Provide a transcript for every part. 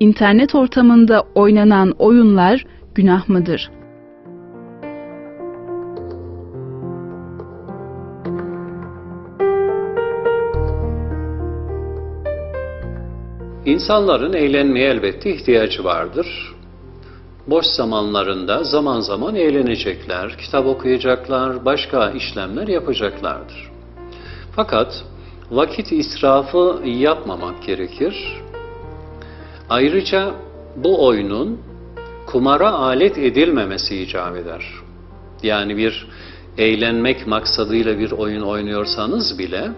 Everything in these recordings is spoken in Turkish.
İnternet ortamında oynanan oyunlar günah mıdır? İnsanların eğlenmeye elbette ihtiyacı vardır. Boş zamanlarında zaman zaman eğlenecekler, kitap okuyacaklar, başka işlemler yapacaklardır. Fakat vakit israfı yapmamak gerekir. Ayrıca bu oyunun kumara alet edilmemesi icap eder. Yani bir eğlenmek maksadıyla bir oyun oynuyorsanız bile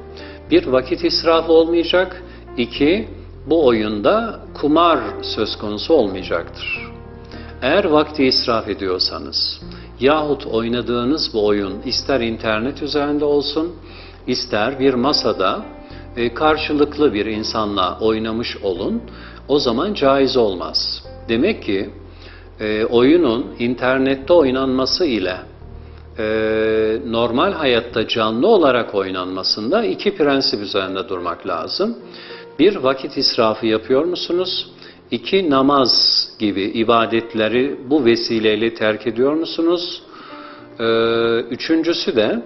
bir vakit israfı olmayacak, iki bu oyunda kumar söz konusu olmayacaktır. Eğer vakti israf ediyorsanız yahut oynadığınız bu oyun ister internet üzerinde olsun, ister bir masada e, karşılıklı bir insanla oynamış olun, o zaman caiz olmaz. Demek ki e, oyunun internette oynanması ile e, normal hayatta canlı olarak oynanmasında iki prensip üzerinde durmak lazım. Bir, vakit israfı yapıyor musunuz? İki, namaz gibi ibadetleri bu vesileyle terk ediyor musunuz? Ee, üçüncüsü de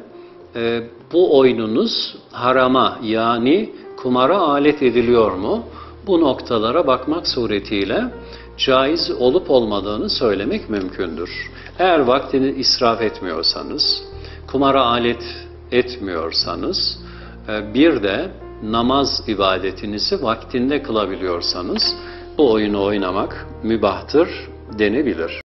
e, bu oyununuz harama yani kumara alet ediliyor mu? Bu noktalara bakmak suretiyle caiz olup olmadığını söylemek mümkündür. Eğer vaktini israf etmiyorsanız, kumara alet etmiyorsanız, e, bir de namaz ibadetinizi vaktinde kılabiliyorsanız bu oyunu oynamak mübahtır denebilir.